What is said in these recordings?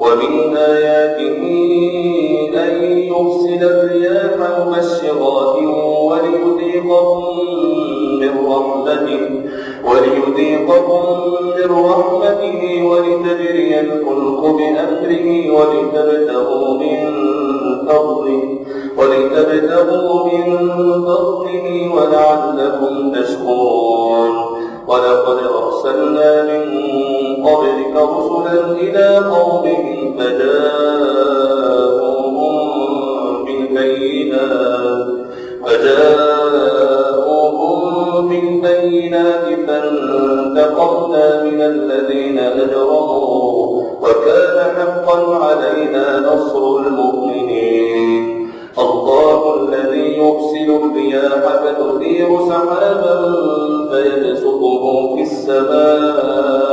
ومن آياته أن يرسل الرياح مبشرات وليذيقهم من رحمته وليذيقكم من رحمته ولتجري الفلك بأمره ولتبتغوا من فضله ولتبتغوا من فضله ولعلكم تشكرون. ولقد أرسلنا من قبلك رسلا إلى قومهم فجاءوهم بالبينات. فجاءوهم بالبينات فانتقمنا من الذين أجرموا وكان حقا علينا نصر المؤمنين. الله الذي يرسل الرياح فتثير سحابا فيبسطه في السماء.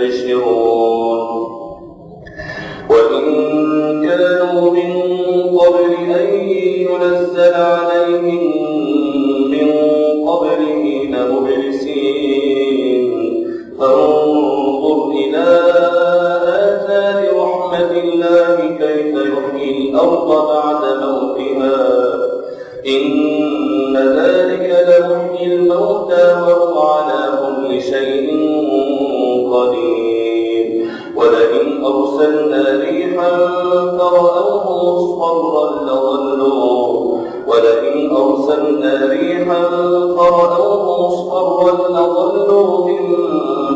たれによう أرسلنا ريحا فرأوه مصفرا لظلوا ولئن أرسلنا ريحا فرأوه مصفرا لظلوا من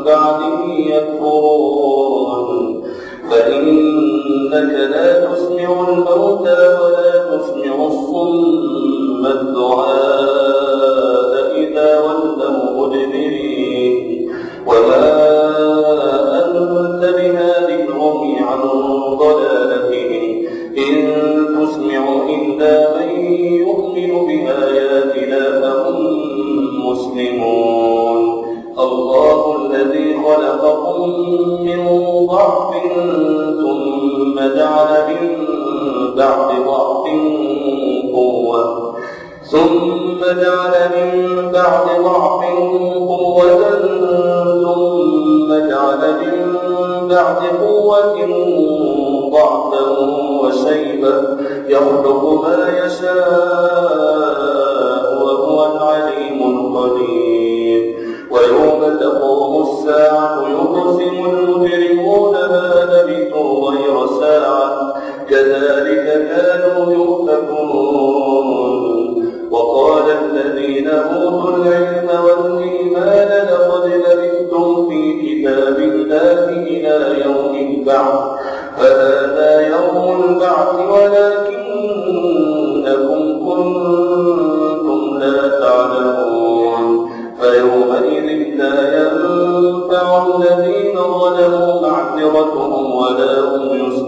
بعده يكفرون ثم جعل من بعد ضعف قوة ثم جعل من بعد قوة ضعفا وشيبا يخلق ما يشاء وهو العليم القدير. ويوم تقوم الساعة يقسم المجرمون ما لبثوا غير ساعة. كذلك كانوا يؤفكون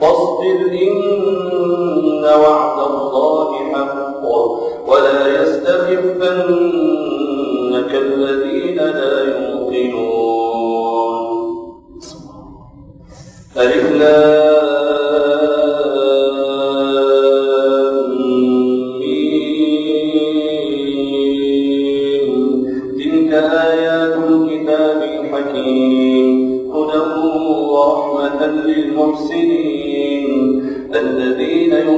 فاصبر إن وعد الله حق ولا يستخفنك الذين لا يوقنون ألف. تلك آيات الكتاب الحكيم ورحمة للمحسنين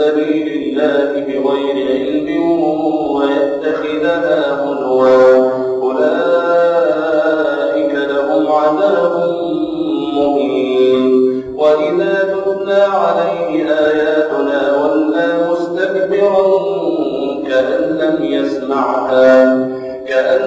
سبيل الله بغير علم ويتخذها هزوا. أولئك لهم عذاب مهين. وإذا تتلى عليه آياتنا ولى مستكبرا كأن لم يسمعها.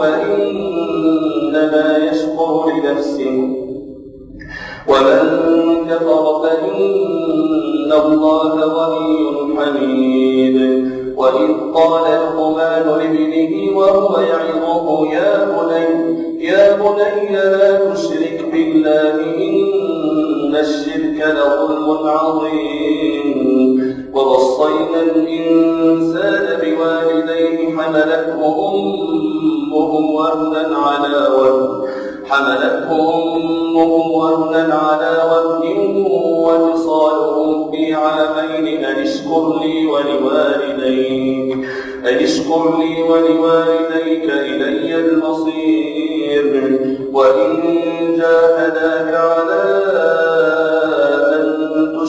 فإنما يشكر لنفسه. ومن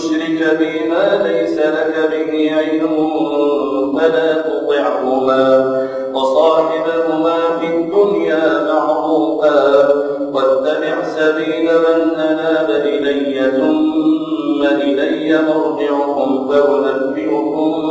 تشرك بي ما ليس لك به علم فلا تطعهما وصاحبهما في الدنيا معروفا واتبع سبيل من أناب إلي ثم إلي مرجعكم فأنبئكم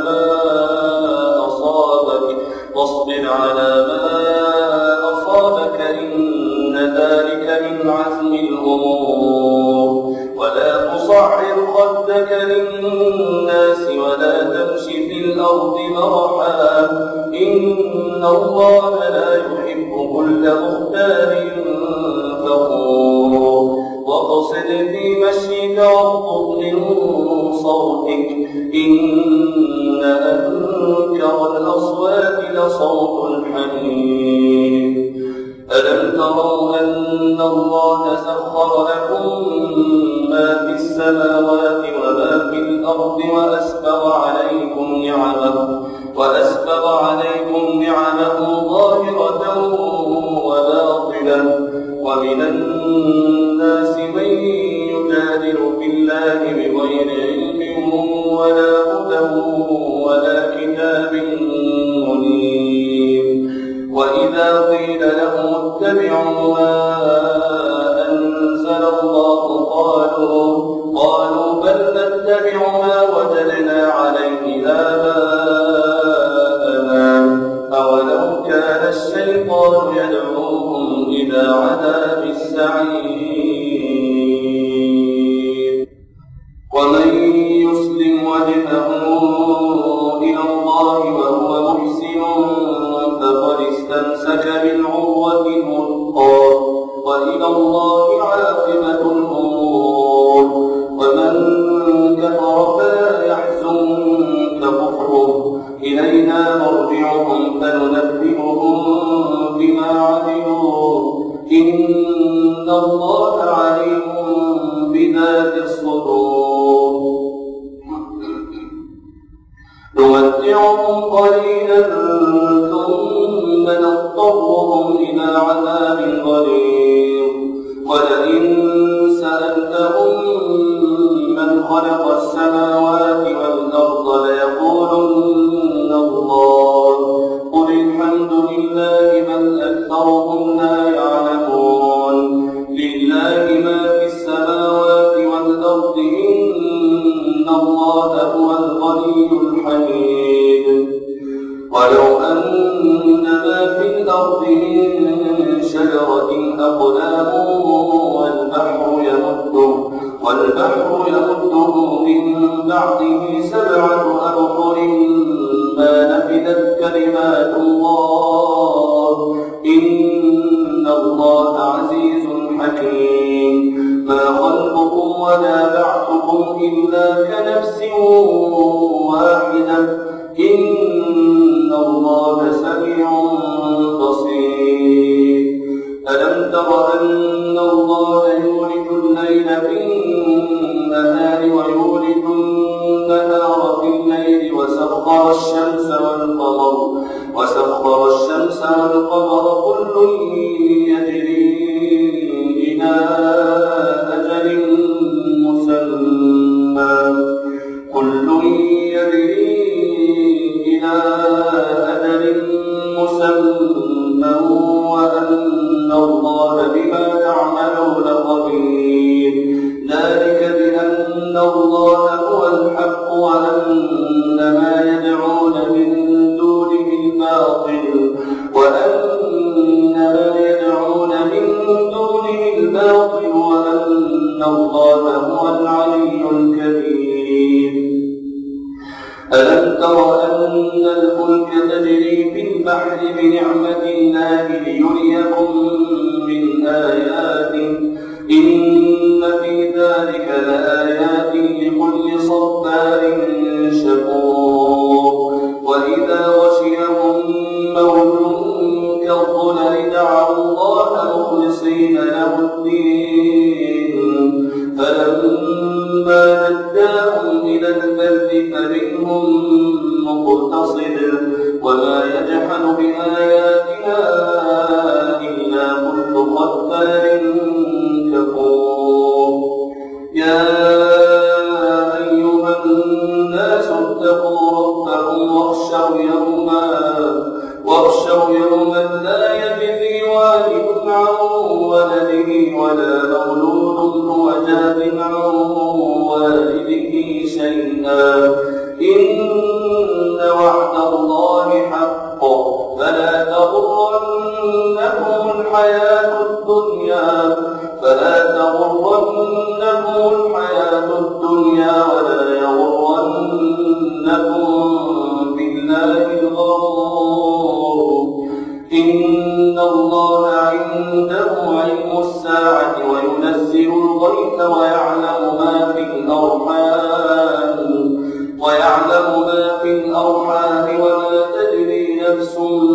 واغضض من صوتك. إن أنكر الأصوات لصوت الحميد. ألم تروا أن الله سخر لكم ما في السماوات وما في الأرض وأسبغ عليكم نعمه وأسبغ إلى عذاب السعير الله. قل الحمد لله بل أكثرهم فلا تغرنهم الحياة الدنيا فلا تغرنهم الحياة الدنيا ولا يغرنكم بالله الغرور. إن الله عنده علم الساعة وينزل الغيث ويعلم ما في الأرحام ويعلم ما في الأرحام. Jesús.